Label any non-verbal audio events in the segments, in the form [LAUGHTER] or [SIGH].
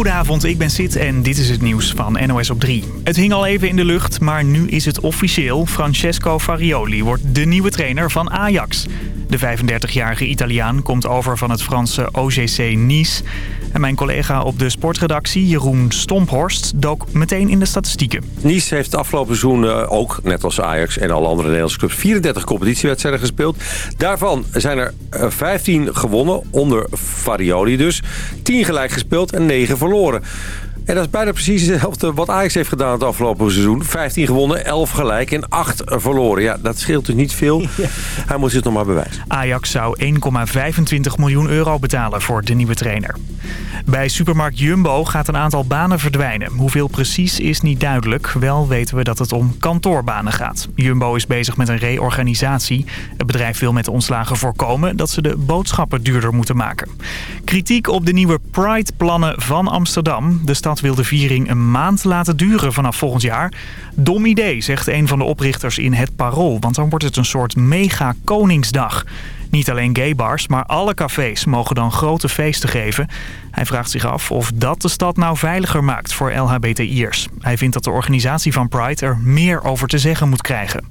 Goedenavond, ik ben Sid en dit is het nieuws van NOS op 3. Het hing al even in de lucht, maar nu is het officieel. Francesco Farioli wordt de nieuwe trainer van Ajax. De 35-jarige Italiaan komt over van het Franse OGC Nice. En mijn collega op de sportredactie, Jeroen Stomphorst, dook meteen in de statistieken. Nice heeft afgelopen seizoen eh, ook, net als Ajax en alle andere Nederlandse clubs, 34 competitiewedstrijden gespeeld. Daarvan zijn er 15 eh, gewonnen, onder Farioli dus. 10 gelijk gespeeld en 9 verloren. En dat is bijna precies hetzelfde wat Ajax heeft gedaan het afgelopen seizoen. 15 gewonnen, 11 gelijk en 8 verloren. Ja, dat scheelt dus niet veel. [LAUGHS] Hij moet zich nog maar bewijzen. Ajax zou 1,25 miljoen euro betalen voor de nieuwe trainer. Bij supermarkt Jumbo gaat een aantal banen verdwijnen. Hoeveel precies is niet duidelijk. Wel weten we dat het om kantoorbanen gaat. Jumbo is bezig met een reorganisatie. Het bedrijf wil met de ontslagen voorkomen dat ze de boodschappen duurder moeten maken. Kritiek op de nieuwe Pride-plannen van Amsterdam. De stad wil de viering een maand laten duren vanaf volgend jaar. Dom idee, zegt een van de oprichters in Het Parool. Want dan wordt het een soort mega-koningsdag. Niet alleen gaybars, maar alle cafés mogen dan grote feesten geven. Hij vraagt zich af of dat de stad nou veiliger maakt voor LHBTI'ers. Hij vindt dat de organisatie van Pride er meer over te zeggen moet krijgen.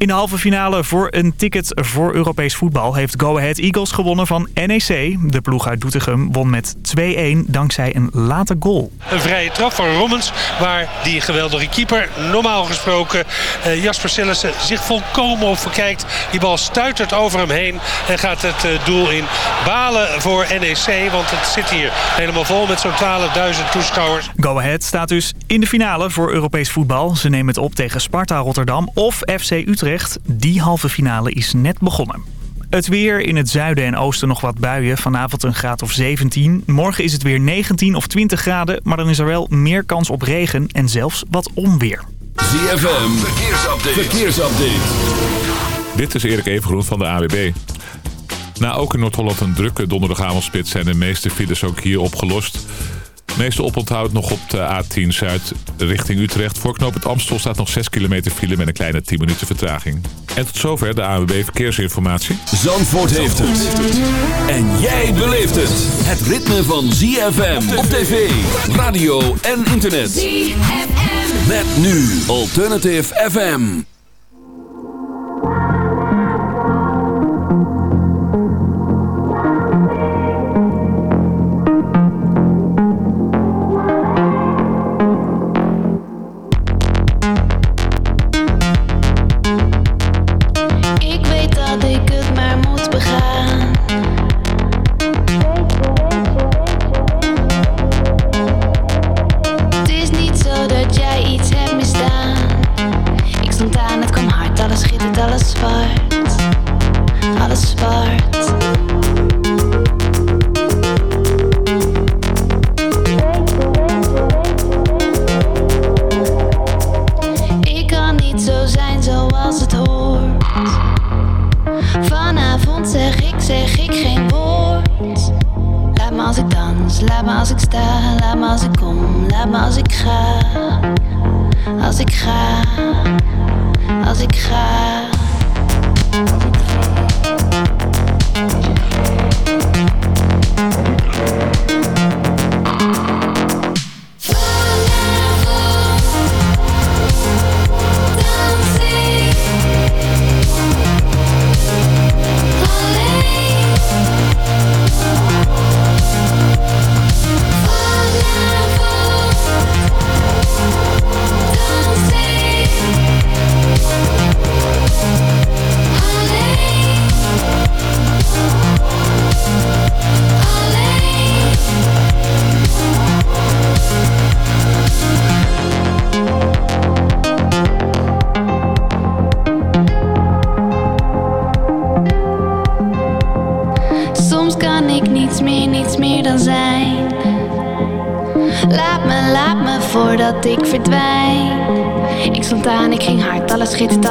In de halve finale voor een ticket voor Europees voetbal heeft Go Ahead Eagles gewonnen van NEC. De ploeg uit Doetinchem won met 2-1 dankzij een late goal. Een vrije trap van Rommens waar die geweldige keeper normaal gesproken uh, Jasper Sillissen zich volkomen op verkijkt. Die bal stuitert over hem heen en gaat het uh, doel in balen voor NEC. Want het zit hier helemaal vol met zo'n 12.000 toeschouwers. Go Ahead staat dus in de finale voor Europees voetbal. Ze nemen het op tegen Sparta Rotterdam of FC Utrecht. Die halve finale is net begonnen. Het weer in het zuiden en oosten nog wat buien. Vanavond een graad of 17. Morgen is het weer 19 of 20 graden. Maar dan is er wel meer kans op regen en zelfs wat onweer. ZFM, verkeersupdate. verkeersupdate. Dit is Erik Evengroen van de AWB. Na ook in Noord-Holland een drukke donderdagavondspit zijn de meeste files ook hier opgelost... Meeste oponthoud nog op de A10 Zuid richting Utrecht. Voor knooppunt Amstel staat nog 6 kilometer file met een kleine 10 minuten vertraging. En tot zover de ANWB Verkeersinformatie. Zandvoort heeft het. En jij beleeft het. Het ritme van ZFM op tv, radio en internet. ZFM. Met nu Alternative FM.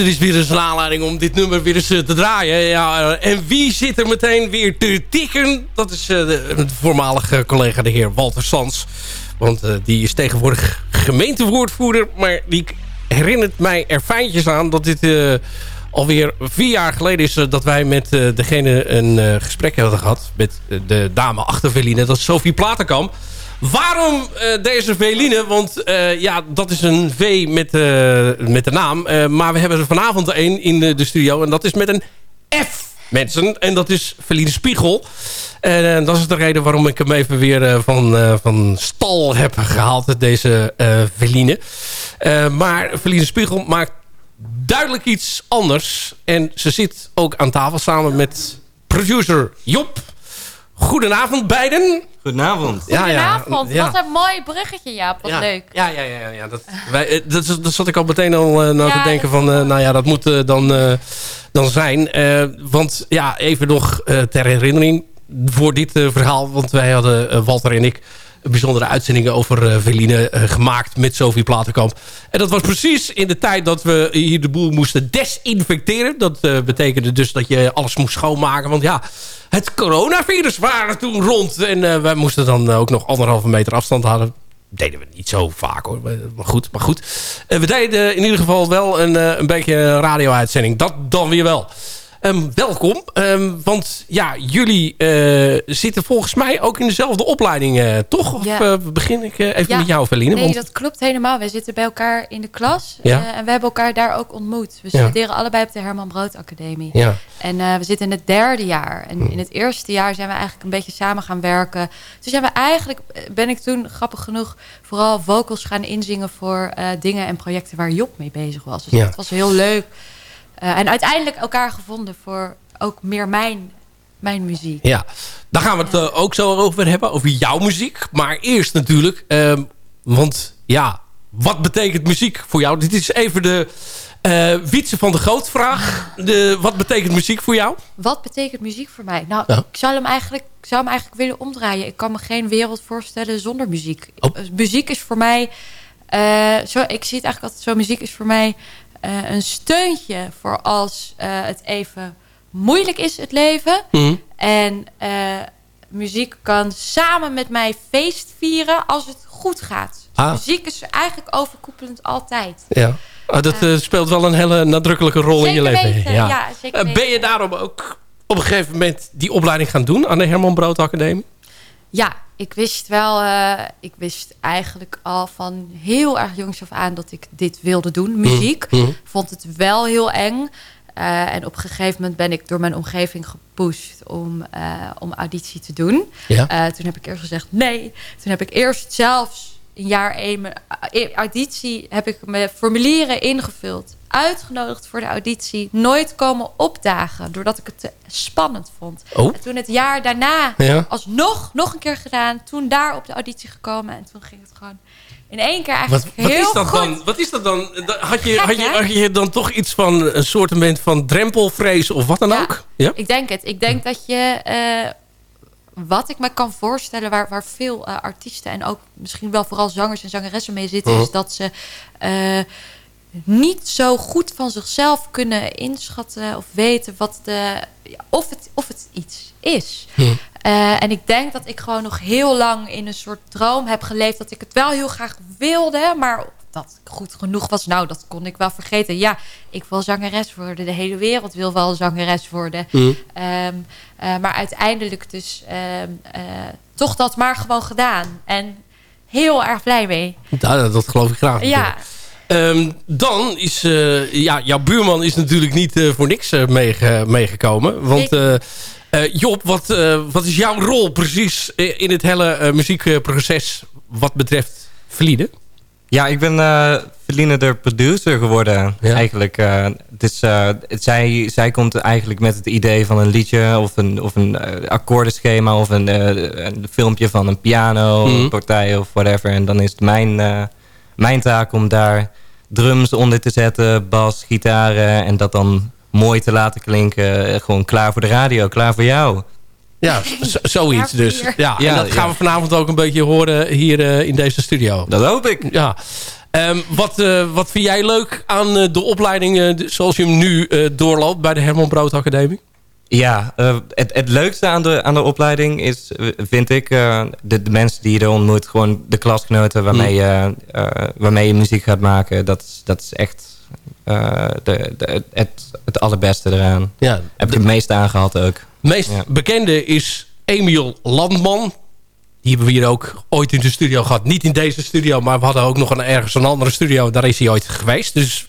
Er is weer eens een aanleiding om dit nummer weer eens te draaien. Ja, en wie zit er meteen weer te tikken? Dat is de, de voormalige collega de heer Walter Sans. Want die is tegenwoordig gemeentewoordvoerder. Maar die herinnert mij er fijntjes aan dat dit alweer vier jaar geleden is dat wij met degene een gesprek hebben gehad. Met de dame achter Veline. Dat is Sophie Platenkamp. Waarom uh, deze Veline? Want uh, ja, dat is een V met, uh, met de naam. maar we hebben er vanavond een in de, de, studio. En dat is met een F, mensen. En dat is Veline Spiegel. En dat is de reden waarom ik hem even weer van, van stal heb gehaald. Deze Veline. maar Veline Spiegel maakt duidelijk iets anders. En ze zit ook aan tafel samen met producer Job. Goedenavond beiden. Goedenavond. Ja, Goedenavond. Ja, Wat een mooi bruggetje, Jaap. Wat leuk. Ja, ja, ja. ja, Dat, wij, eh, dat, dat zat ik al meteen al uh, naar te denken van... Uh, nou ja, dat moet uh, dan, dan zijn. want ja, even nog ter herinnering voor dit verhaal. Want wij hadden, Walter en ik bijzondere uitzendingen over uh, Veline uh, gemaakt met Sophie Platenkamp. En dat was precies in de tijd dat we hier de boel moesten desinfecteren. Dat uh, betekende dus dat je alles moest schoonmaken. Want ja, het coronavirus waren toen rond. En wij moesten dan ook nog anderhalve meter afstand houden deden we niet zo vaak hoor. Maar goed, maar goed. we deden in ieder geval wel een, een beetje radio-uitzending. Dat dan weer wel. Um, welkom, um, want ja, jullie uh, zitten volgens mij ook in dezelfde opleiding, uh, toch? Of ja. uh, begin ik even ja. met jou, Verline? Nee, want... dat klopt helemaal. We zitten bij elkaar in de klas ja. en we hebben elkaar daar ook ontmoet. We studeren allebei op de Herman Brood Academie. Ja. En we zitten in het derde jaar. En in het eerste jaar zijn we eigenlijk een beetje samen gaan werken. Toen zijn we eigenlijk, ben ik toen grappig genoeg, vooral vocals gaan inzingen voor dingen en projecten waar Job mee bezig was. Dus dat was heel leuk. Uh, en uiteindelijk elkaar gevonden voor ook meer mijn, mijn muziek. Ja, daar gaan we het uh, ook zo over hebben, over jouw muziek. Maar eerst natuurlijk, uh, want ja, wat betekent muziek voor jou? Dit is even de uh, Wietse van de Grootvraag. De, wat betekent muziek voor jou? Wat betekent muziek voor mij? Nou, ja. ik zou hem, eigenlijk, zou hem eigenlijk willen omdraaien. Ik kan me geen wereld voorstellen zonder muziek. Oh. Muziek is voor mij... zo, ik zie het eigenlijk altijd zo. Muziek is voor mij uh, een steuntje voor als uh, het even moeilijk is, het leven. Mm. En uh, muziek kan samen met mij feest vieren als het goed gaat. Ah. Muziek is eigenlijk overkoepelend altijd. Ja. Oh, dat speelt wel een hele nadrukkelijke rol in je leven. Weten, ja. ja zeker ben je daarom ook op een gegeven moment die opleiding gaan doen aan de Herman Brood Academie? Ja, ik wist wel, uh, ik wist eigenlijk al van heel erg jongs af aan dat ik dit wilde doen, muziek. Mm, mm. Vond het wel heel eng. Uh, en op een gegeven moment ben ik door mijn omgeving gepusht om, uh, om auditie te doen. Ja. toen heb ik eerst gezegd nee. Toen heb ik eerst zelfs in jaar één mijn auditie heb ik mijn formulieren ingevuld uitgenodigd voor de auditie. Nooit komen opdagen. Doordat ik het te spannend vond. Oh. En toen het jaar daarna ja. alsnog nog een keer gedaan. Toen daar op de auditie gekomen. En toen ging het gewoon in één keer eigenlijk wat, wat heel is dat goed. Dan? Wat is dat dan? Had je, had, je, had je dan toch iets van een soort van drempelvrees of wat dan ja, ook? Ja, ik denk het. Ik denk dat je... Uh, wat ik me kan voorstellen, waar, waar veel uh, artiesten en ook misschien wel vooral zangers en zangeressen mee zitten, uh -huh. is dat ze uh, niet zo goed van zichzelf kunnen inschatten of weten wat de, of, het, of het iets is. Hm. Uh, en ik denk dat ik gewoon nog heel lang in een soort droom heb geleefd dat ik het wel heel graag wilde, maar dat goed genoeg was, nou, dat kon ik wel vergeten. Ja, ik wil zangeres worden. De hele wereld wil wel zangeres worden. Hm. Um, uh, maar uiteindelijk dus um, uh, toch dat maar gewoon gedaan. En heel erg blij mee. Ja, dat geloof ik graag. Ja. Um, dan is, uh, ja, jouw buurman is natuurlijk niet uh, voor niks uh, meege meegekomen. Want Job, wat, wat is jouw rol precies in het hele muziekproces wat betreft Verlieden? Ja, ik ben Verline de producer geworden ja. eigenlijk. dus, zij, zij komt eigenlijk met het idee van een liedje of een, of een akkoordenschema of een, een filmpje van een piano, mm -hmm. partij of whatever. En dan is het mijn mijn taak om daar drums onder te zetten, bas, gitaren... en dat dan mooi te laten klinken. Gewoon klaar voor de radio, klaar voor jou. Ja, zoiets dus. Ja, ja, dat gaan we vanavond ook een beetje horen hier uh, in deze studio. Dat hoop ik. Ja. Ehm, wat, wat vind jij leuk aan de opleiding zoals je hem nu doorloopt bij de Herman Brood Academie? Ja, het, het leukste aan de, aan de opleiding is, vind ik, de, de, mensen die je er ontmoet. Gewoon de klasgenoten waarmee, mm. je, waarmee je muziek gaat maken. Dat, dat is echt de, de, het, het allerbeste eraan. Ja, Heb ik het meest aangehad ook. Het meest bekende is Emiel Landman. Die hebben we hier ook ooit in de studio gehad. Niet in deze studio, maar we hadden ook nog een, ergens een andere studio. Daar is hij ooit geweest. Dus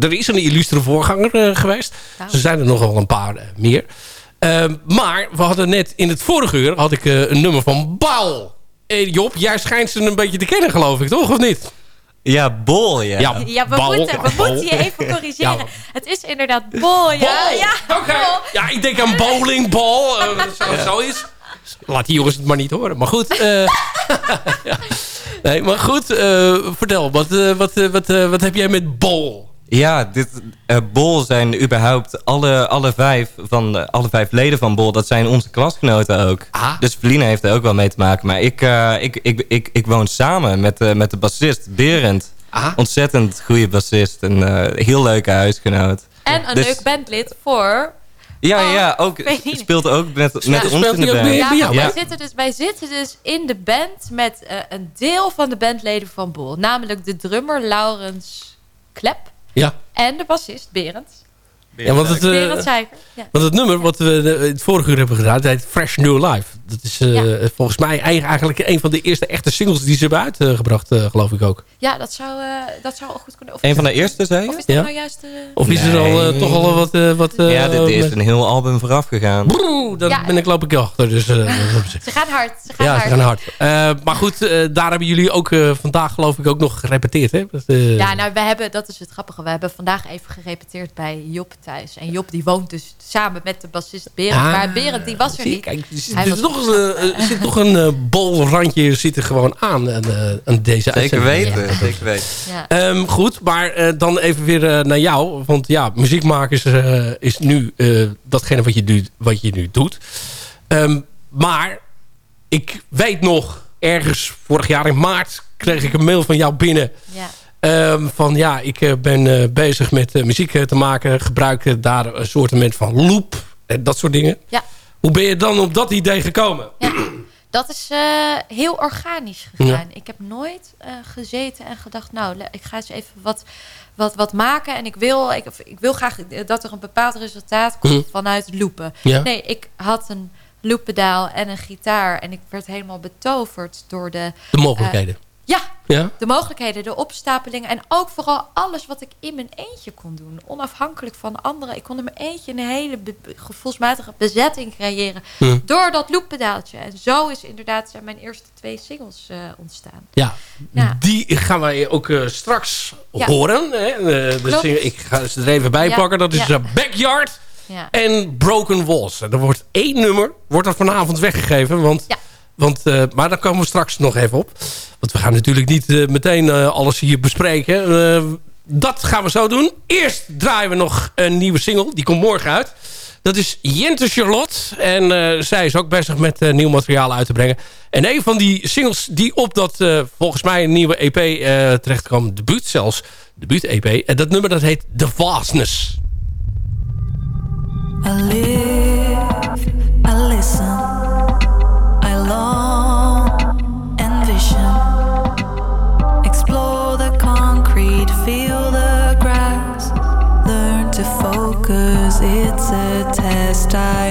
er is een illustre voorganger uh, geweest. Nou. Er zijn er nog wel een paar uh, meer. Uh, maar we hadden net in het vorige uur had ik uh, een nummer van Baal. Job, jij schijnt ze een beetje te kennen geloof ik, toch? Of niet? Ja, bol, ja. Ja, ja we, moeten, we moeten je even [LAUGHS] corrigeren. Ja. Het is inderdaad bol, ja. Bol. Ja, okay. ja, ik denk aan bowlingbal. Uh, zo, zoiets. Laat die jongens het maar niet horen. Maar goed. Uh, [LAUGHS] ja. Nee, maar goed. Uh, vertel, wat, uh, wat, wat, wat heb jij met bol? Ja, dit, Bol zijn überhaupt alle, alle, vijf van, alle vijf leden van Bol. Dat zijn onze klasgenoten ook. Ah. Dus Feline heeft er ook wel mee te maken. Maar ik, ik, ik, ik, ik woon samen met, met de bassist Berend. Ah. Ontzettend goede bassist. Een heel leuke huisgenoot. En een dus, leuk bandlid voor ja, oh, ja, ook, speelt ook met, met ja, ons in de band. Ja, ja. Wij, zitten dus, wij zitten dus in de band met uh, een deel van de bandleden van Bol. Namelijk de drummer Laurens Klep. Ja. En de bassist Berend. Ja, want het, uh, want het nummer wat we het vorige uur hebben gedaan, heet Fresh New Life. Dat is uh, volgens mij eigenlijk een van de eerste echte singles die ze hebben uitgebracht, uh, geloof ik ook. Ja, dat zou, dat zou ook goed kunnen. Of een van de eerste, zei je? Of is dat ja. nou juist... of is er al toch al wat... wat ja, dit is een heel album vooraf gegaan. Broer, daar ben ik loop ik achter. Dus, ze gaan hard. Ze gaan ja, hard. ze gaan hard. maar goed, daar hebben jullie ook vandaag geloof ik ook nog gerepeteerd, hè? ja, nou, we hebben, dat is het grappige. We hebben vandaag even gerepeteerd bij Job thuis. En Job die woont dus samen met de bassist Berend. Ah, maar Berend die was er niet. Kijk, er was nog een, uh, zit toch een uh, bolrandje zit er gewoon aan, uh, aan deze Zeker weten, ja. zeker weten. Ja. Um, goed, maar dan even weer naar jou. Want ja, muziek maken is, is nu datgene wat je, nu, wat je nu doet. Um, maar ik weet nog, ergens vorig jaar in maart kreeg ik een mail van jou binnen... Ja Um, van ja, ik uh, ben uh, bezig met uh, muziek te maken. Gebruik daar een soort van loop. En dat soort dingen. Ja. Hoe ben je dan op dat idee gekomen? Ja, dat is heel organisch gegaan. Ja. Ik heb nooit gezeten en gedacht... nou, ik ga eens even wat, wat, wat maken. En ik wil, ik, ik wil graag dat er een bepaald resultaat komt mm. vanuit loopen. Ja. Nee, ik had een looppedaal en een gitaar. En ik werd helemaal betoverd door de... De mogelijkheden. Ja, ja, de mogelijkheden, de opstapelingen. En ook vooral alles wat ik in mijn eentje kon doen. Onafhankelijk van anderen. Ik kon in mijn eentje een hele gevoelsmatige bezetting creëren. Hm. Door dat looppedaaltje. En zo is inderdaad zijn mijn eerste twee singles uh, ontstaan. Ja, ja, die gaan wij ook uh, straks ja. horen. Hè? Uh, dus ik ga ze er even bij pakken. Dat is Backyard en Broken Walls. Er wordt één nummer wordt er vanavond weggegeven. Want... Want, uh, maar daar komen we straks nog even op. Want we gaan natuurlijk niet uh, meteen uh, alles hier bespreken. dat gaan we zo doen. Eerst draaien we nog een nieuwe single. Die komt morgen uit. Dat is Jente Charlotte. En zij is ook bezig met nieuw materiaal uit te brengen. En een van die singles die op dat volgens mij een nieuwe EP terecht kwam. Debuut zelfs. Debuut EP. En dat nummer dat heet The Vastness. I live, I listen. Test I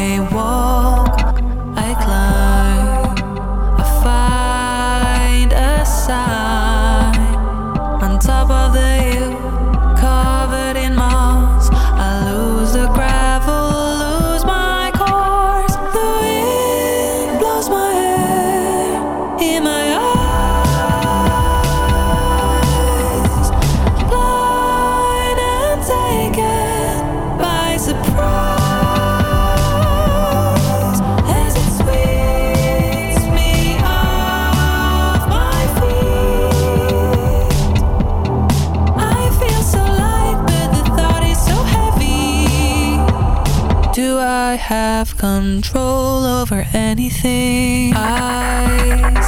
have control over anything. Eyes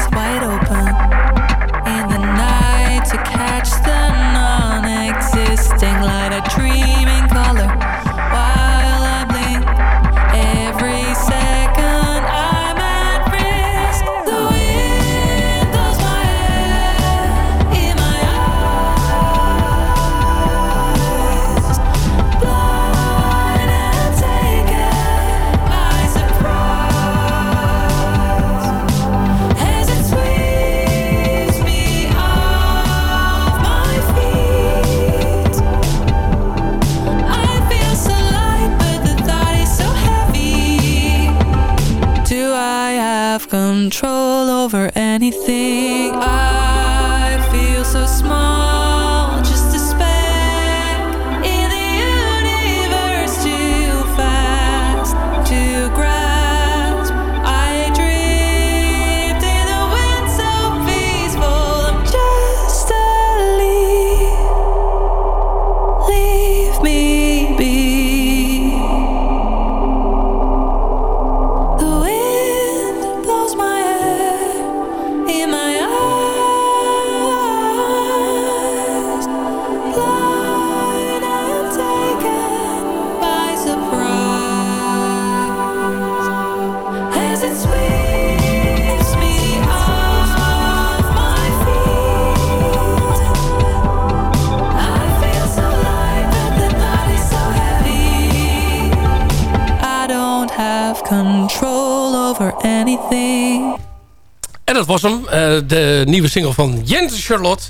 de nieuwe single van Jens Charlotte.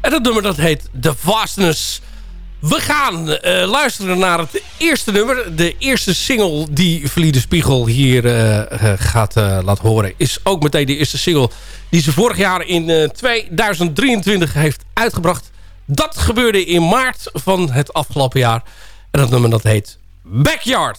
En dat nummer dat heet The Vastness. We gaan eh, luisteren naar het eerste nummer. De eerste single die Verliede Spiegel hier eh, eh, gaat laten horen... is ook meteen de eerste single die ze vorig jaar in 2023 heeft uitgebracht. Dat gebeurde in maart van het afgelopen jaar. En dat nummer dat heet Backyard.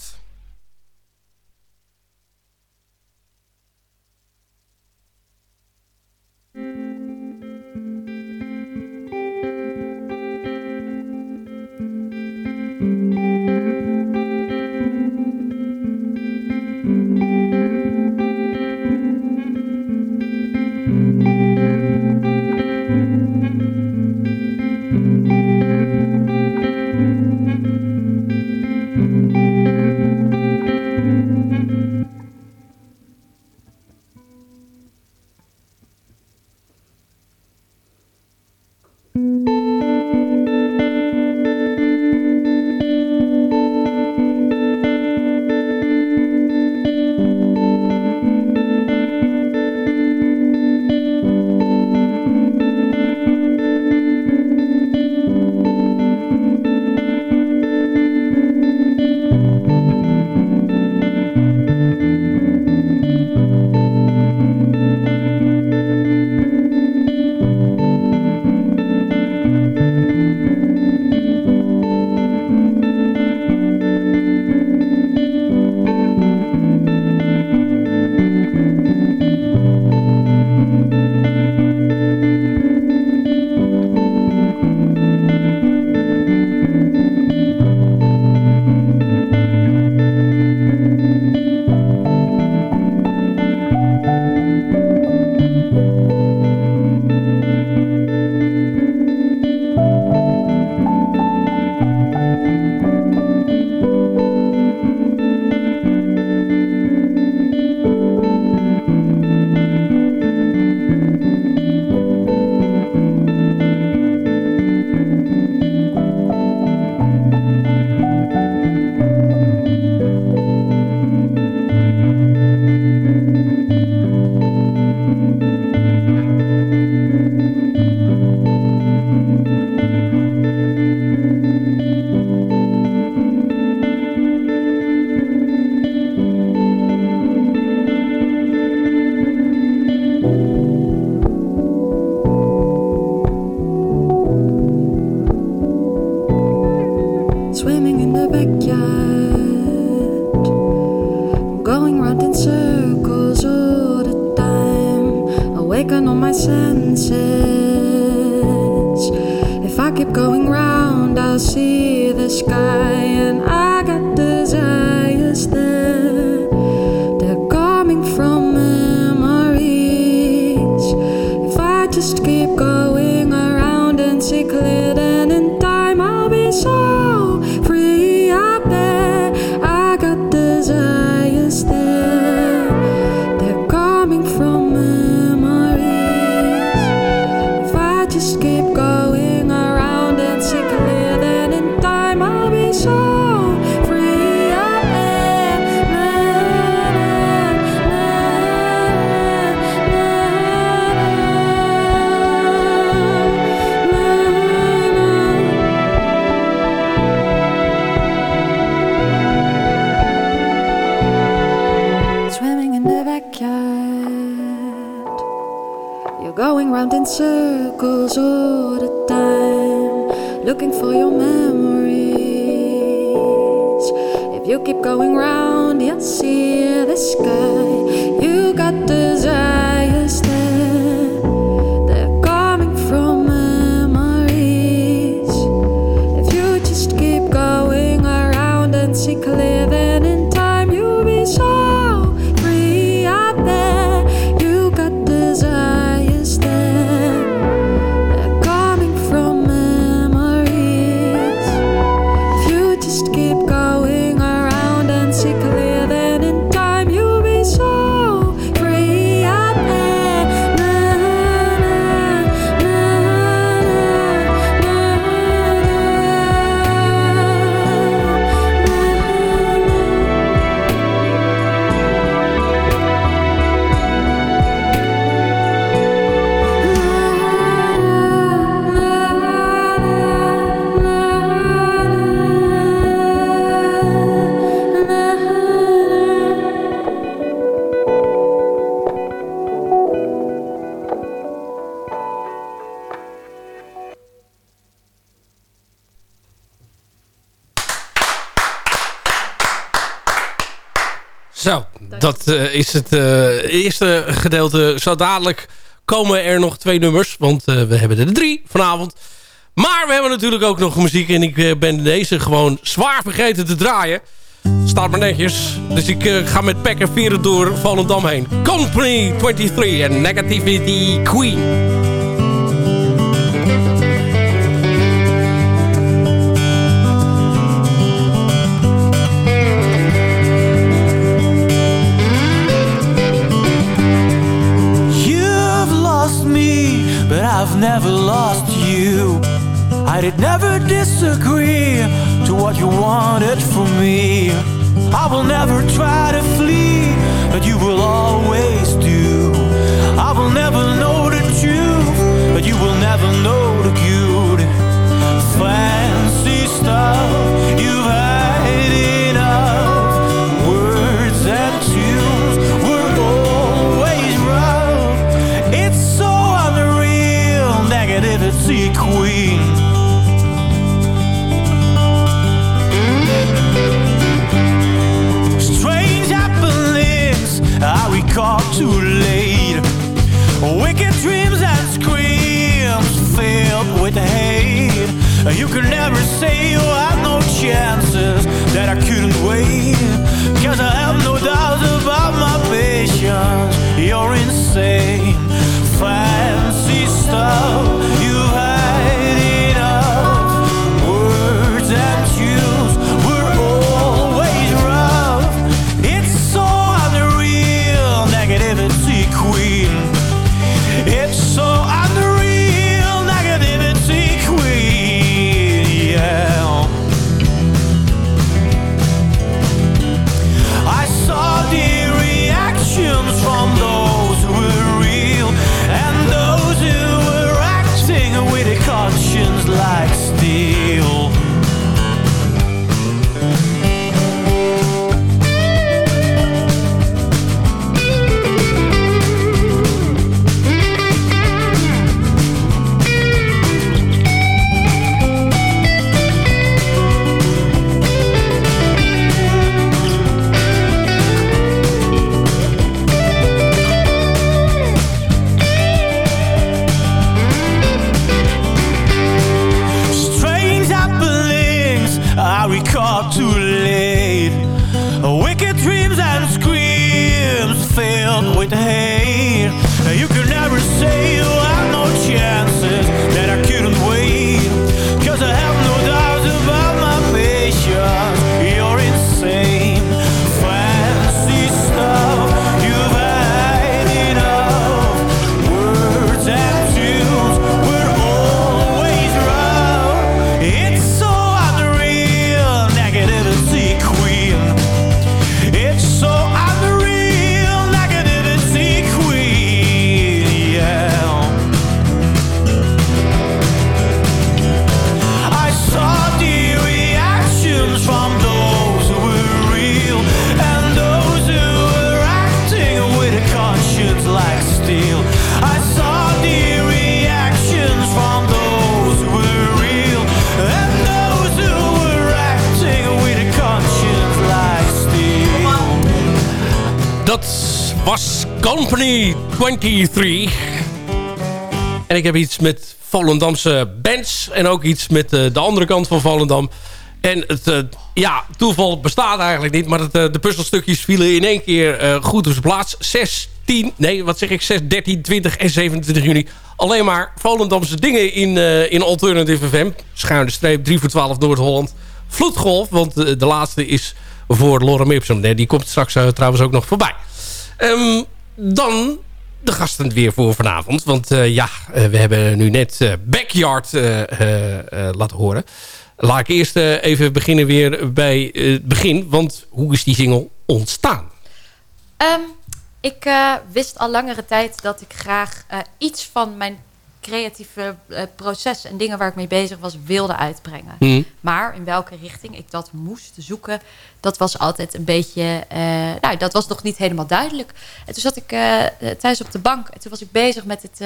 The dat eh, is het eh, eerste gedeelte. Zo dadelijk komen er nog twee nummers. Want eh, we hebben er drie vanavond. Maar we hebben natuurlijk ook nog muziek. En ik ben deze gewoon zwaar vergeten te draaien. Staat maar netjes. Dus ik ga met pek en veren door Volendam heen. Company 23 en Negativity Queen. I've never lost you. I did never disagree to what you wanted from me. I will never try to flee, but you will always do. You could never say you had no chances that I couldn't wait. Cause I have no doubts about my patience. You're insane. Fancy stuff 93. En ik heb iets met Volendamse bands. En ook iets met eh, de andere kant van Volendam. En het eh, ja, toeval bestaat eigenlijk niet. Maar het, eh, de puzzelstukjes vielen in één keer goed op zijn plaats. 10. nee wat zeg ik, 6, 13, 20 en 27 juni. Alleen maar Volendamse dingen in, in Alternative FM. Schuine streep 3 voor 12 Noord-Holland. Vloedgolf, want de laatste is voor Lorem Ipsum. Nee, die komt straks trouwens ook nog voorbij. Ehm, dan de gasten weer voor vanavond. Want uh, ja, uh, we hebben nu net uh, Backyard laten horen. Laat ik eerst even beginnen weer bij het begin. Want hoe is die single ontstaan? Um, ik wist al langere tijd dat ik graag iets van mijn creatieve uh, proces en dingen waar ik mee bezig was wilde uitbrengen. Mm. Maar in welke richting ik dat moest zoeken, dat was altijd een beetje, uh, nou, dat was nog niet helemaal duidelijk. En toen zat ik uh, thuis op de bank en toen was ik bezig met het,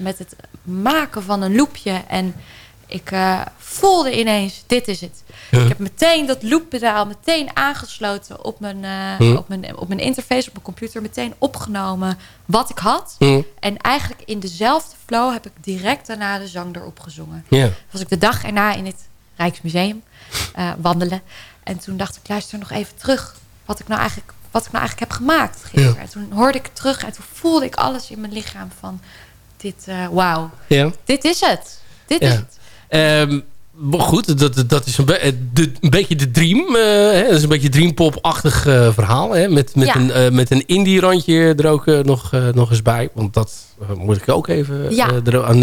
met het maken van een loopje en ik voelde ineens, dit is het. Ik heb meteen dat looppedaal meteen aangesloten op mijn, uh, op, mijn, op mijn interface, op mijn computer. Meteen opgenomen wat ik had. En eigenlijk in dezelfde flow heb ik direct daarna de zang erop gezongen. Was ik de dag erna in het Rijksmuseum uh, wandelen. En toen dacht ik, luister nog even terug. Wat ik nou eigenlijk, wat ik nou eigenlijk heb gemaakt gisteren. En toen hoorde ik terug en toen voelde ik alles in mijn lichaam van... Dit, wauw, dit is het. Dit is het. Um, goed, dat, dat is een, be de, een beetje de dream. Uh, hè? Dat is een beetje dreampop-achtig uh, verhaal. Hè? Met, met, ja. een, uh, met een indie-randje er ook nog, nog eens bij. Want dat moet ik ook even ja. er aan...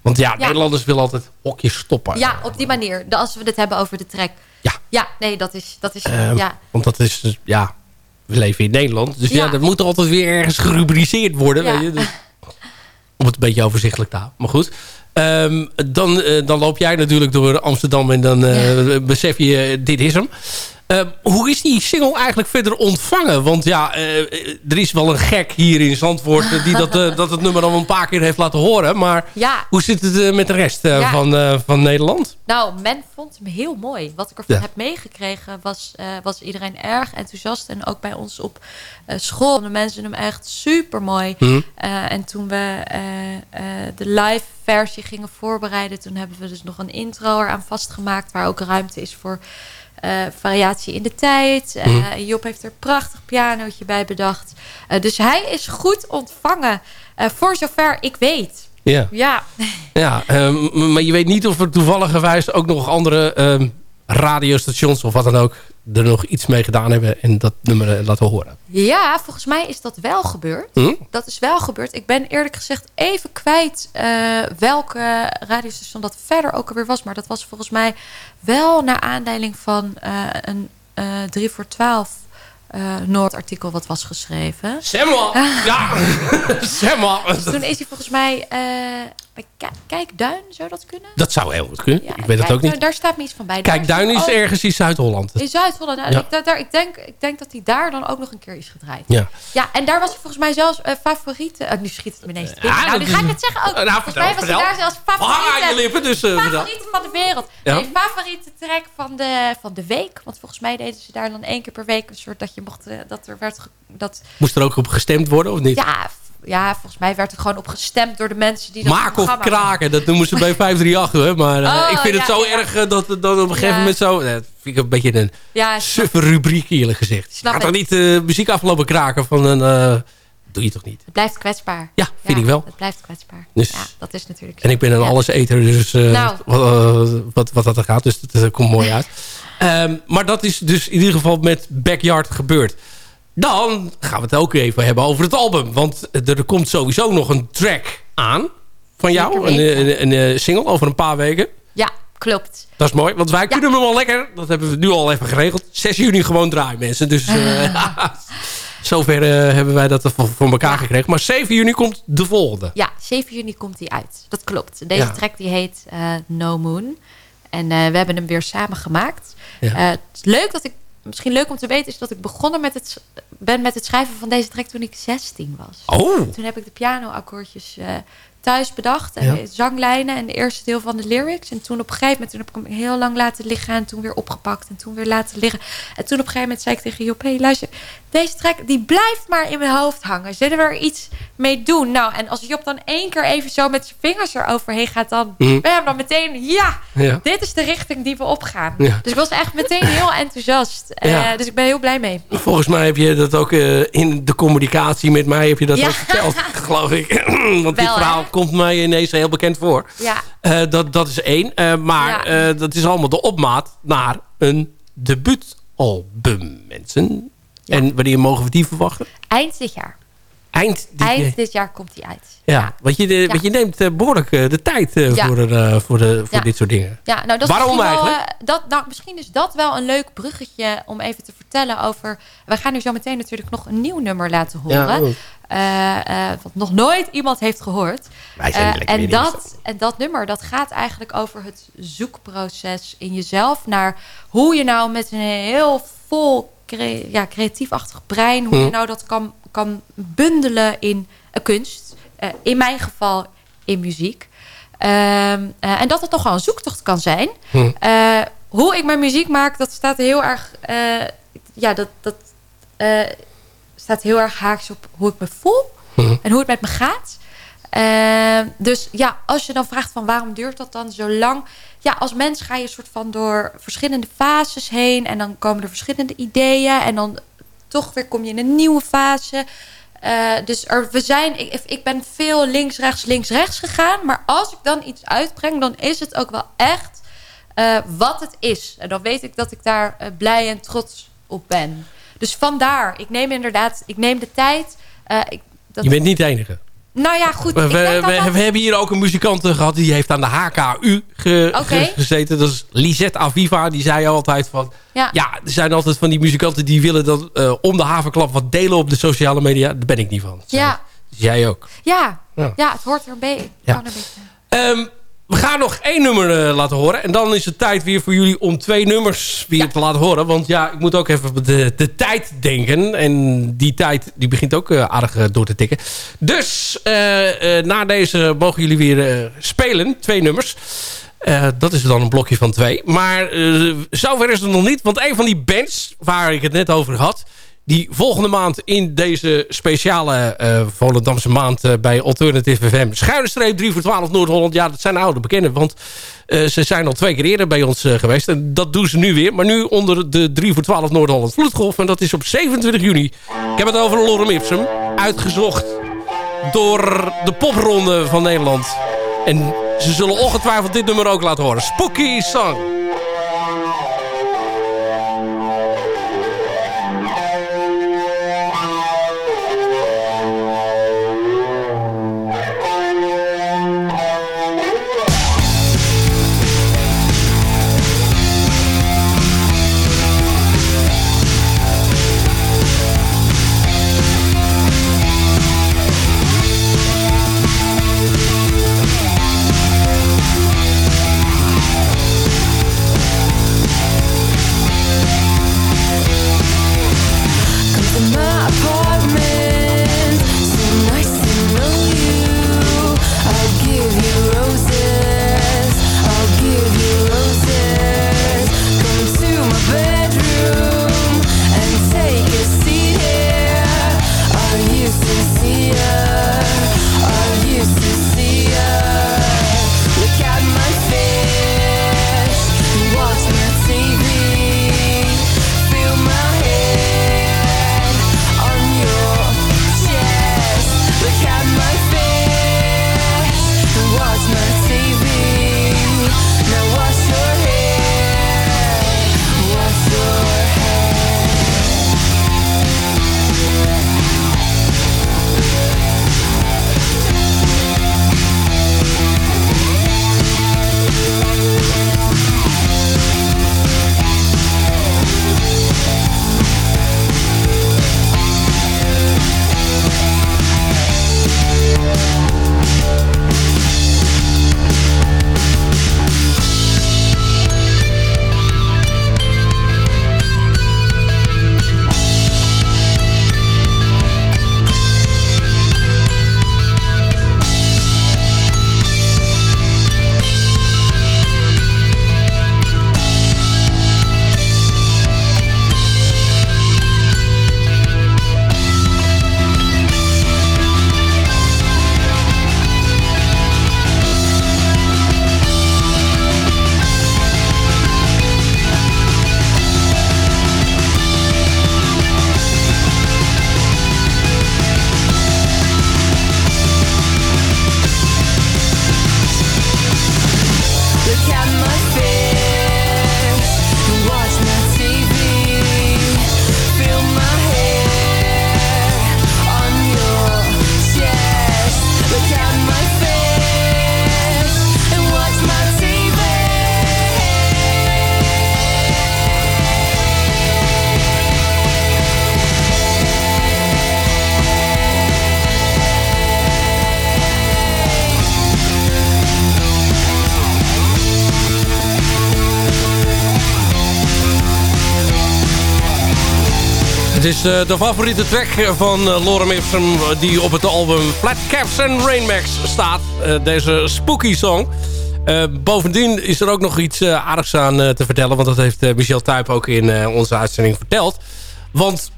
want ja, ja, Nederlanders willen altijd hokjes stoppen. Ja, op die manier. Als we het hebben over de track. Ja. Ja, nee, dat is... Dat is Ehm, ja. Want dat is... dus, Ja, we leven in Nederland. Dus ja, dat moet altijd weer ergens gerubriceerd worden. Weet je? Dus, om het een beetje overzichtelijk te houden. Maar goed. Ehm, dan, eh, dan loop jij natuurlijk door Amsterdam en dan eh, besef je, eh, dit is hem. Ehm, hoe is die single eigenlijk verder ontvangen? Want ja, eh, er is wel een gek hier in Zandvoort... eh, die dat, eh, dat het nummer al een paar keer heeft laten horen. Maar Ja. hoe zit het met de rest Ja. van, van Nederland? Nou, men vond hem heel mooi. Wat ik ervan Ja. heb meegekregen was, was iedereen erg enthousiast. En ook bij ons op school vonden mensen hem echt super mooi. Hm. en toen we de live versie gingen voorbereiden... toen hebben we dus nog een intro eraan vastgemaakt... waar ook ruimte is voor eh, variatie in de tijd. Eh, Hm. Job heeft er een prachtig pianootje bij bedacht. Eh, dus hij is goed ontvangen, voor zover ik weet. Ja. Ja, Ja, ehm, maar je weet niet of er toevalligerwijs ook nog andere ehm, radiostations of wat dan ook er nog iets mee gedaan hebben en dat nummer eh, laten horen. Ja, volgens mij is dat wel gebeurd. Hm? Dat is wel gebeurd. Ik ben eerlijk gezegd even kwijt eh, welke radiostation dat verder ook alweer was. Maar dat was volgens mij wel naar aanleiding van eh, een eh 3 voor 12 eh Noord-artikel wat was geschreven. Samuel! [LAUGHS] Ja! Samuel! Toen is hij volgens mij bij Ki- Kijkduin, zou dat kunnen? Dat zou heel goed kunnen. Ja, ik weet het ook Kijkduin, niet. Daar staat me iets van bij. Kijk, Duin is ergens in Zuid-Holland. In Zuid-Holland. Nou, Ja. ik, daar, ik, denk, ik denk dat hij daar dan ook nog een keer is gedraaid. Ja. Ja, en daar was hij volgens mij zelfs eh, favoriete... Oh, nu schiet het me ineens te binnen. Ja, nou, dat nu ga ik het zeggen ook. Nou, volgens mij was hij daar zelfs Ah, je favoriete, lippen, dus eh, vertel. favoriete van de wereld. Ja. Nee, favoriete track van de, van de week. Want volgens mij deden ze daar dan één keer per week... een soort dat je mocht... eh, dat er werd... Dat, Moest er ook op gestemd worden of niet? ja, ja, volgens mij werd er gewoon op gestemd door de mensen die dat Maak of kraken, dat noemen ze bij 538 hoor. Maar Oh, ik vind het zo ja. erg eh, dat het dan op een gegeven Ja. moment zo... eh, Dat vind ik een beetje een Ja, suffe rubriek eerlijk gezegd. Snap Ga toch niet eh, muziek aflopen kraken van een... doe je toch niet? het blijft kwetsbaar. Ja, vind ik wel. Het blijft kwetsbaar. Dus- ja, dat is natuurlijk... En ik ben een alleseter, dus Nou. wat, wat, wat dat er gaat. Dus dat komt mooi uit. [LAUGHS] Ehm, maar dat is dus in ieder geval met Backyard gebeurd. Dan gaan we het ook even hebben over het album. Want er, komt sowieso nog een track aan van jou. Een, een, een, eh, single over een paar weken. Ja, klopt. Dat is mooi, want wij kunnen hem wel lekker. Dat hebben we nu al even geregeld. 6 juni gewoon draaien, mensen. Dus eh, [LAUGHS] [LAUGHS] zover eh, hebben wij dat voor, voor elkaar gekregen. Maar 7 juni komt de volgende. Ja, 7 juni komt hij uit. Dat klopt. Deze Ja. track die heet No Moon. En we hebben hem weer samen gemaakt. Ja. Het is leuk dat ik... Misschien leuk om te weten is dat ik begonnen met het, ben met het schrijven van deze track toen ik 16 was. Oh, Toen heb ik de pianoakkoordjes eh thuis bedacht. En Ja. zanglijnen en de eerste deel van de lyrics. En toen op een gegeven moment toen heb ik hem heel lang laten liggen. En toen weer opgepakt. En toen weer laten liggen. En toen op een gegeven moment zei ik tegen Job... Hey, luister, deze track die blijft maar in mijn hoofd hangen. Zullen we er iets mee doen? Nou, en als Job dan één keer even zo met zijn vingers eroverheen gaat... dan Mhm. bam, dan meteen... Ja, Ja. dit is de richting die we opgaan. Ja. Dus ik was echt meteen heel enthousiast. Eh, dus ik ben heel blij mee. Volgens mij heb je dat ook eh, in de communicatie met mij heb je dat ook verteld, [LAUGHS] geloof ik. [CLEARS THROAT] Want dit Wel, verhaal? Komt mij ineens heel bekend voor. Ja. Eh, dat, dat is één. Eh, maar eh, dat is allemaal de opmaat naar een debuutalbum, mensen. En wanneer mogen we die verwachten? Eind dit jaar. Eind dit Eind jaar. dit jaar komt die uit. Ja, want je, de, Ja. want je neemt eh, behoorlijk eh, de tijd eh, Ja. voor, eh, voor, de, voor Ja. dit soort dingen. Ja, nou, dat is Waarom eigenlijk? dat, nou, misschien is dat wel een leuk bruggetje om even te vertellen over... We gaan nu zo meteen natuurlijk nog een nieuw nummer laten horen. Ja, oh. Eh, eh, wat nog nooit iemand heeft gehoord. Wij zijn lekker en, dat, en dat nummer, dat gaat eigenlijk over het zoekproces in jezelf... naar hoe je nou met een heel vol cre ja, creatiefachtig brein... hoe Hm. je nou dat kan, kan bundelen in een kunst. Eh, in mijn geval in muziek. Ehm, eh, en dat het nogal een zoektocht kan zijn. Hm. Eh, hoe ik mijn muziek maak, dat staat heel erg... eh, ja, dat, dat eh, staat heel erg haaks op hoe ik me voel. Hm. En hoe het met me gaat. Ehm, dus ja, als je dan vraagt van waarom duurt dat dan zo lang? Ja, als mens ga je soort van door verschillende fases heen. En dan komen er verschillende ideeën. En dan toch weer kom je in een nieuwe fase. Eh, dus er, we zijn, ik, ik ben veel links, rechts, links, rechts gegaan. Maar als ik dan iets uitbreng, dan is het ook wel echt eh, wat het is. En dan weet ik dat ik daar eh, blij en trots op ben. Dus vandaar, ik neem inderdaad, ik neem de tijd. Ik, dat, Je bent niet de enige. Nou ja, goed. We, ik we, denk dat we- dat- we hebben hier ook een muzikant eh, gehad. Die heeft aan de HKU ge- Oké. ge- gezeten. Dat is Lisette Aviva. Die zei altijd van... Ja. Ja, er zijn altijd van die muzikanten die willen dat eh, om de havenklap wat delen op de sociale media. Daar ben ik niet van. ja, Dus jij ook. ja, Ja. ja. het hoort erbij. Ja. Kan beetje. We gaan nog één nummer eh, laten horen. En dan is het tijd weer voor jullie om twee nummers weer te laten horen. Want ja, ik moet ook even op de, de tijd denken. En die tijd die begint ook eh, aardig eh, door te tikken. Dus na deze mogen jullie weer spelen. Twee nummers. Dat is dan een blokje van twee. Maar zover is het nog niet. Want een van die bands waar ik het net over had... die volgende maand in deze speciale eh Volendamse maand... eh, bij Alternative FM... schuine streep 3 voor 12 Noord-Holland... ja, dat zijn oude bekenden. Want eh, ze zijn al twee keer eerder bij ons geweest. En dat doen ze nu weer. Maar nu onder de 3 voor 12 Noord-Holland Vloedgolf. En dat is op 27 juni. Ik heb het over Lorem Ipsum. Uitgezocht door de popronde van Nederland. En ze zullen ongetwijfeld dit nummer ook laten horen. Spooky Song. Uh, de favoriete track van uh, Lorem Ipsum... die op het album Flat Caps and Rainmax staat. Uh, deze spooky song. bovendien is er ook nog iets aardigs aan te vertellen... want dat heeft Michel Tuyp ook in onze uitzending verteld. Want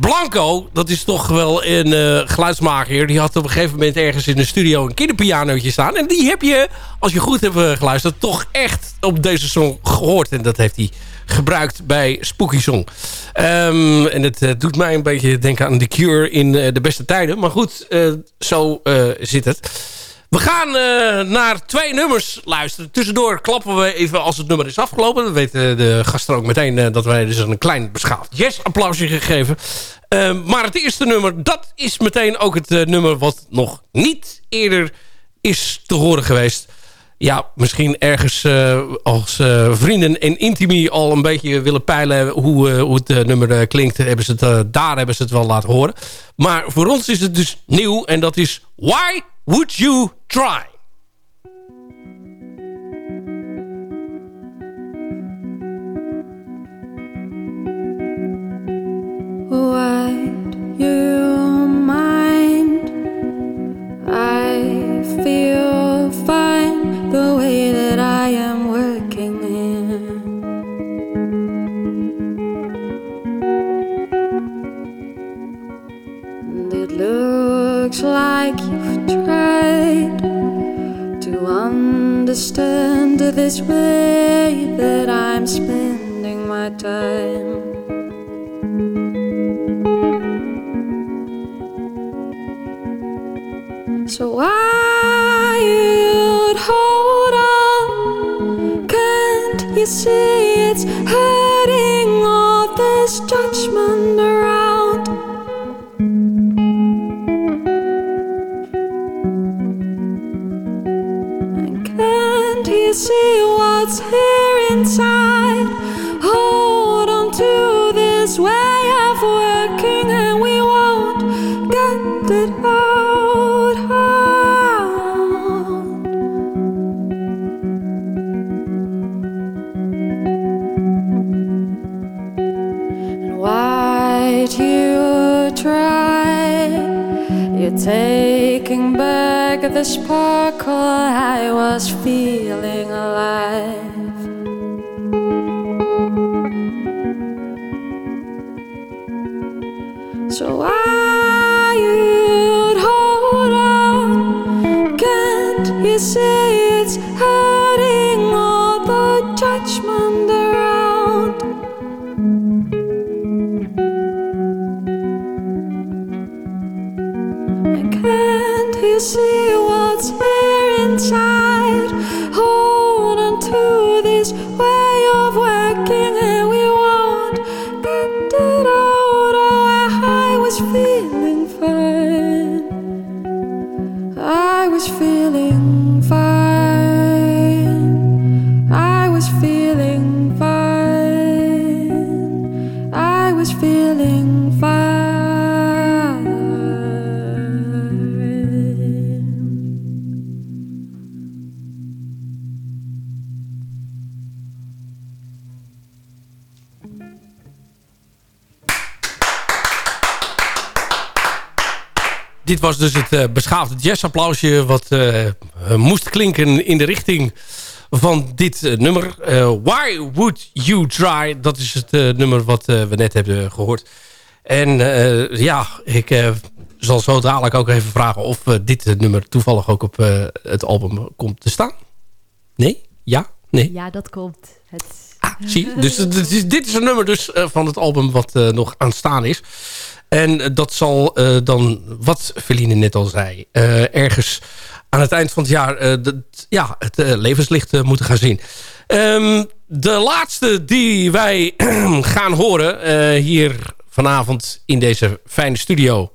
Blanco, dat is toch wel een geluidsmaker... die had op een gegeven moment ergens in de studio een kinderpianootje staan. En die heb je, als je goed hebt geluisterd... toch echt op deze song gehoord. En dat heeft hij gebruikt bij Spooky Song. Um, en het uh, doet mij een beetje denken aan The Cure in uh, de beste tijden. Maar goed, uh, zo zit het. We gaan naar twee nummers luisteren. Tussendoor klappen we even als het nummer is afgelopen. Dan weten de gasten ook meteen dat wij dus een klein beschaafd yes-applausje gegeven. Uh, maar het eerste nummer, dat is meteen ook het nummer wat nog niet eerder is te horen geweest ja, misschien ergens uh, als uh, vrienden en intimi al een beetje willen peilen hoe, uh, hoe het nummer klinkt. Hebben ze het, daar hebben ze het wel laten horen. Maar voor ons is het dus nieuw en dat is Why Would You Try? Why you understand this way that I'm spending my time. So why you'd hold on? Can't you see it's hurting all this judgment sparkle I was feeling alive. Dit was dus het uh, beschaafde jazzapplausje... wat uh, moest klinken in de richting van dit nummer. Why Would You Try? Dat is het nummer wat we net hebben gehoord. En ja, ik zal zo dadelijk ook even vragen... of dit nummer toevallig ook op het album komt te staan. Nee? Ja? Nee? Ja, dat komt. Het... Ah, zie Dus dit is, dit is een nummer dus, van het album wat nog aanstaan is. En dat zal uh, dan, wat Feline net al zei... Uh, ergens aan het eind van het jaar ja, het levenslicht moeten gaan zien. Um, de laatste die wij [CLEARS THROAT] gaan horen hier vanavond in deze fijne studio...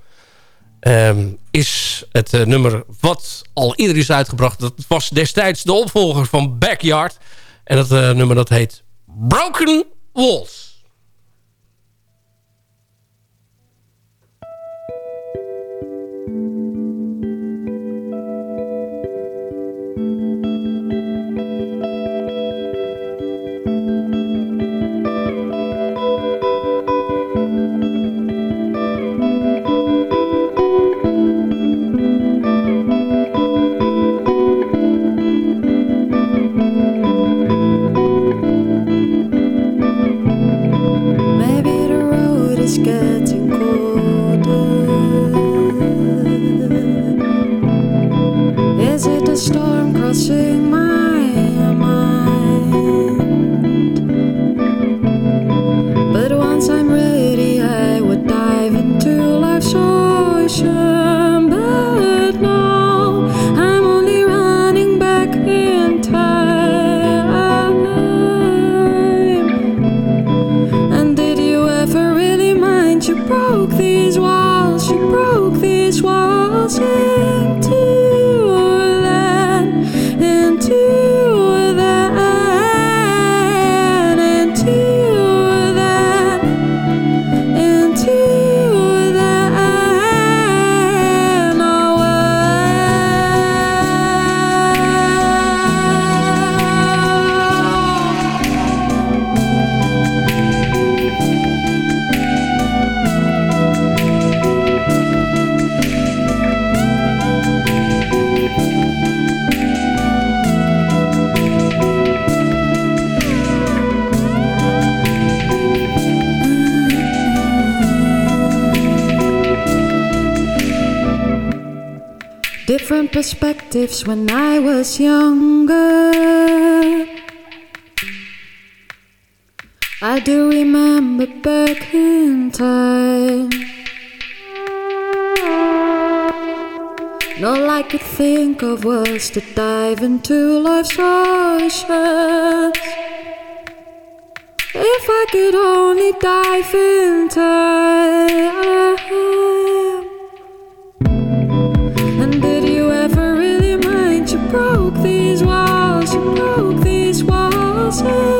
Um, is het nummer wat al eerder is uitgebracht. Dat was destijds de opvolger van Backyard. En dat nummer dat heet Broken Walls. Different perspectives when I was younger. I do remember back in time. All I could think of was to dive into life's oceans. If I could only dive in time. Walls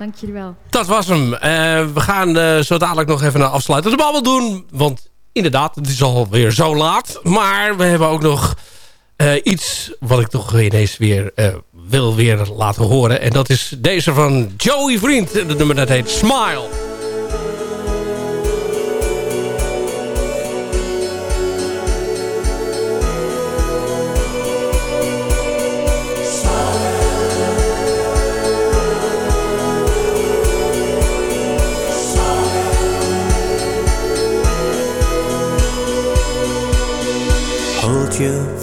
Dank jullie wel. Dat was hem. Eh, we gaan eh, zo dadelijk nog even een afsluitende babbel doen. Want inderdaad, het is alweer zo laat. Maar we hebben ook nog eh, iets wat ik toch ineens weer wil weer laten horen. En dat is deze van Joey Vriend. Het nummer dat heet Smile.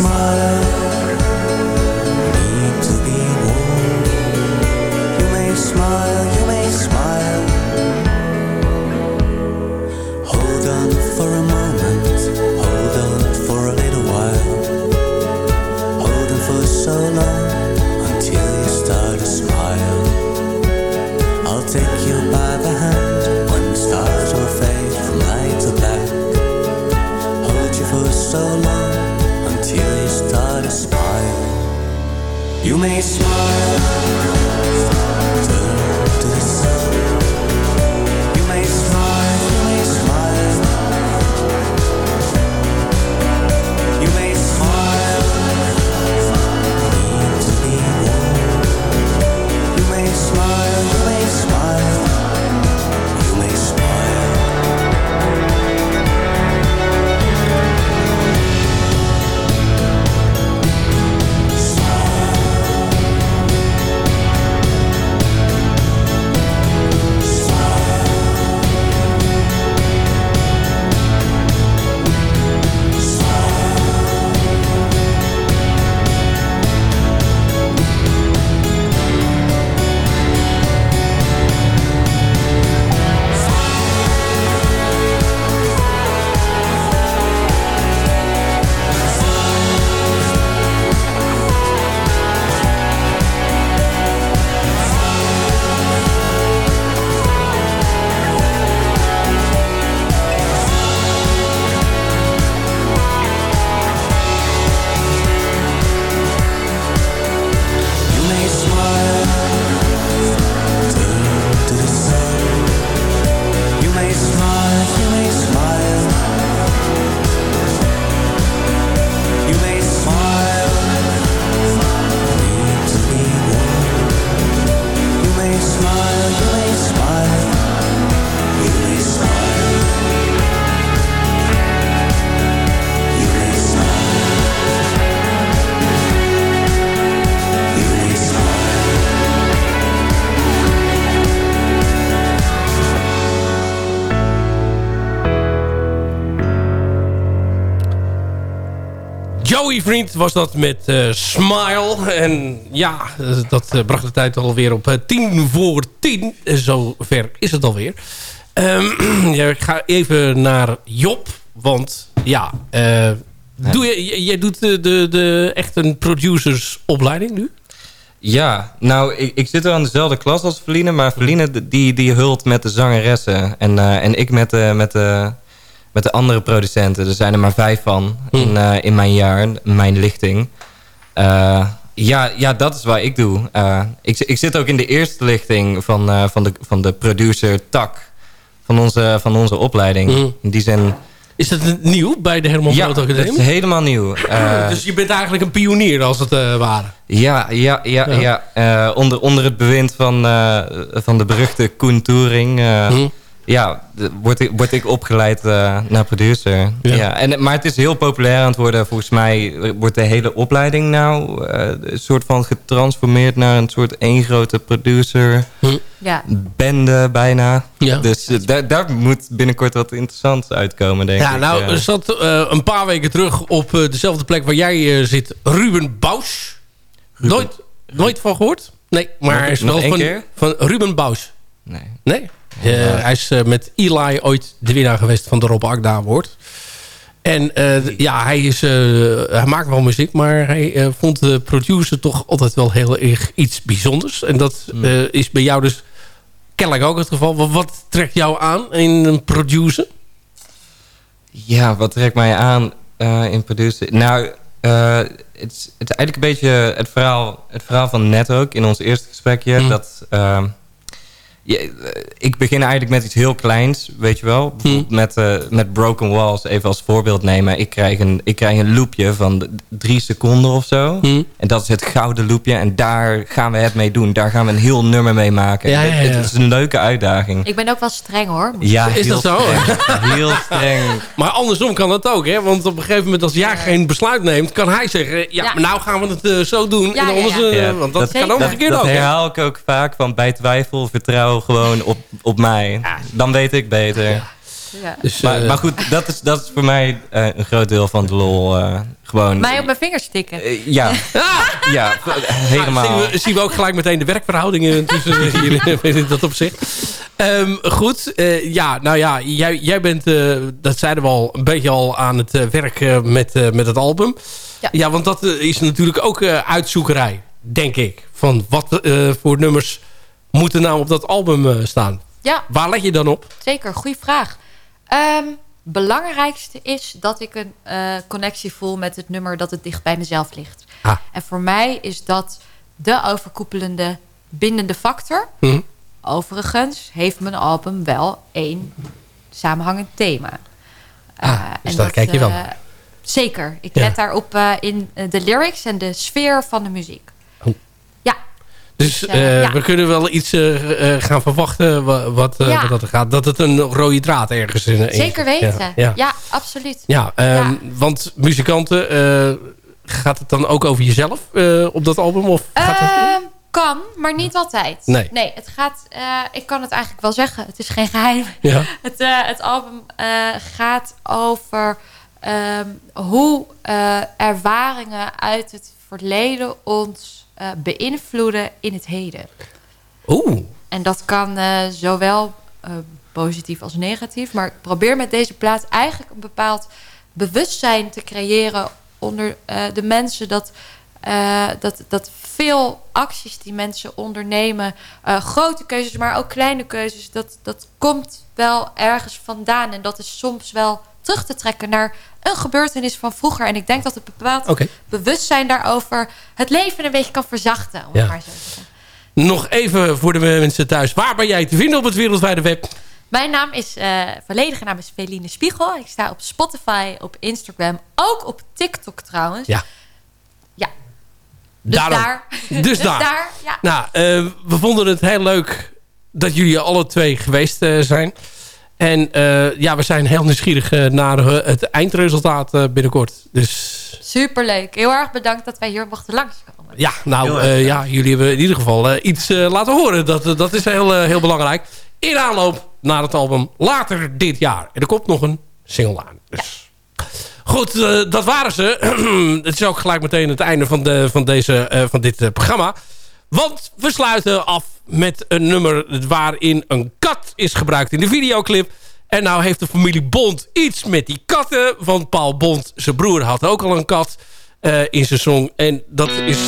You You may smile, Joey Vriend was dat met eh, Smile. En ja, eh, dat eh, bracht de tijd alweer op eh, tien voor tien. Uh, zo ver is het alweer. Ehm, [CLEARS THROAT] ja, ik ga even naar Job. Want ja, Doe je, jij doet de, de, de, echt een producersopleiding nu? Ja, nou, ik, ik zit wel in dezelfde klas als Verline, maar Verline die, die hult met de zangeressen. En, en ik met de, met, de, met de andere producenten. Er zijn er maar vijf van in, eh, in mijn jaar, mijn lichting. Eh, ja, ja, dat is wat ik doe. Eh, ik, ik zit ook in de eerste lichting van, van, de, van de producer tak van onze, van onze opleiding. In die zin... Is dat nieuw bij de Herman Ja, Brood het Academie? is helemaal nieuw. Eh, dus je bent eigenlijk een pionier als het ware. Ja, ja, ja, Ja. ja. Onder, onder het bewind van, van de beruchte Koen Touring... Mhm. Ja, word ik, word ik opgeleid eh, naar producer. Ja. en, maar het is heel populair aan het worden. Volgens mij wordt de hele opleiding nou... eh, een soort van getransformeerd naar een soort één grote producer... Ja. Bende bijna. Ja. Dus eh, daar, daar moet binnenkort wat interessants uitkomen, denk Ja, ik. nou, eh. er zat eh, een paar weken terug op eh, dezelfde plek waar jij eh, zit Ruben Bouws. Nooit, nooit van gehoord? Nee, maar hij is nog wel van, keer? van Ruben Bouws. Nee. Nee? Eh, hij is eh, met Eli ooit de winnaar geweest van de Rob Agda Award. En eh, ja, hij, is, hij maakt wel muziek, maar hij vond de producer toch altijd wel heel erg iets bijzonders. En dat eh, is bij jou dus kennelijk ook het geval. Wat, wat trekt jou aan in een producer? Ja, wat trekt mij aan in producer? Nou, het, is, het is eigenlijk een beetje het verhaal, het verhaal van net ook in ons eerste gesprekje. Mhm. Dat, ehm, eh, ik begin eigenlijk met iets heel kleins, weet je wel. Bijvoorbeeld met, eh, met Broken Walls, even als voorbeeld nemen. Ik krijg een, ik krijg een loopje van drie seconden of zo. Mhm. En dat is het gouden loopje. En daar gaan we het mee doen. Daar gaan we een heel nummer mee maken. Ja, ja, Het, ja. het is een leuke uitdaging. Ik ben ook wel streng hoor. Ja. Is dat zo? streng. Heel streng. [LAUGHS] Maar andersom kan dat ook, hè? Want op een gegeven moment als jij geen besluit neemt... kan hij zeggen, ja, Ja. maar nou gaan we het eh, zo doen. Ja, en anders, ja. eh, Ja, want dat, Zeker. kan ook dat, een keer dat ook, hè? herhaal ik ook vaak van bij twijfel gewoon op, op mij. Dan weet ik beter. Ja. Dus, Maar, eh, maar goed, dat is, dat is voor mij eh, een groot deel van de lol. eh, gewoon. Mij op mijn vingers tikken. Ja, [LAUGHS] ja, helemaal. Nou, zien, we, zien we ook gelijk meteen de werkverhoudingen tussen hier [LAUGHS] in dat opzicht. Ehm, goed, eh, ja, nou ja, jij, jij bent, eh, dat zeiden we al, een beetje al aan het werk met, eh, met het album. Ja. want dat is natuurlijk ook eh, uitzoekerij, denk ik. Van wat eh, voor nummers moeten nou op dat album eh, staan. Ja, Waar let je dan op? zeker. Goeie vraag. Ehm belangrijkste is dat ik een eh, connectie voel met het nummer dat het dicht bij mezelf ligt. Ah. En voor mij is dat de overkoepelende bindende factor. Hm. Overigens heeft mijn album wel één samenhangend thema. Ah, dus daar kijk je wel. eh, zeker. Ik Ja. let daarop eh, in eh, de lyrics en de sfeer van de muziek. Dus eh, ja. we kunnen wel iets eh, eh, gaan verwachten wa- wat, Ja. wat dat er gaat. Dat het een rode draad ergens in in zeker weten. Ja, Ja, ja. absoluut. Ja, ehm, want muzikanten, gaat het dan ook over jezelf op dat album? Of gaat het... Ehm, kan, maar niet altijd. Nee. het gaat. ik kan het eigenlijk wel zeggen. Het is geen [LAUGHS] geheim. Ja. Het, het album gaat over ehm, hoe ervaringen uit het verleden ons eh, beïnvloeden in het heden. Oeh. En dat kan eh, zowel eh, positief als negatief. Maar ik probeer met deze plaat eigenlijk een bepaald bewustzijn te creëren onder de mensen. Dat, dat, dat veel acties die mensen ondernemen, grote keuzes, maar ook kleine keuzes, dat, dat komt wel ergens vandaan. En dat is soms wel terug te trekken naar een gebeurtenis van vroeger. En ik denk dat het bepaald bewustzijn daarover het leven een beetje kan verzachten. Om Ja. het maar zo te zeggen. Nog even voor de mensen thuis. Waar ben jij te vinden op het wereldwijde web? Mijn naam is, eh volledige naam is Feline Spiegel. Ik sta op Spotify, op Instagram, ook op TikTok trouwens. Ja. Ja. Dus Daarom. daar. Dus [LAUGHS] daar. ja. Nou, eh, we vonden het heel leuk dat jullie alle twee geweest eh, zijn. En eh, ja, we zijn heel nieuwsgierig eh, naar eh, het eindresultaat binnenkort. Dus... Superleuk. Heel erg bedankt dat wij hier mochten langskomen. Ja, nou ja, jullie hebben in ieder geval iets laten horen. Dat, dat is heel, heel belangrijk. In aanloop naar het album later dit jaar. En er komt nog een single aan. Dus. Goed, dat waren ze. [CLEARS THROAT] het is ook gelijk meteen het einde van, de, van, deze, van dit programma. Want we sluiten af met een nummer waarin een kat is gebruikt in de videoclip. En nou heeft de familie Bond iets met die katten. Want Paul Bond, zijn broer, had ook al een kat eh, in zijn song. En dat is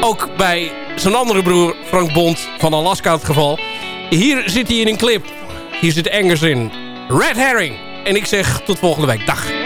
ook bij zijn andere broer, Frank Bond, van Alaska het geval. Hier zit hij in een clip. Hier zit Engers in. Red Herring. En ik zeg tot volgende week. Dag.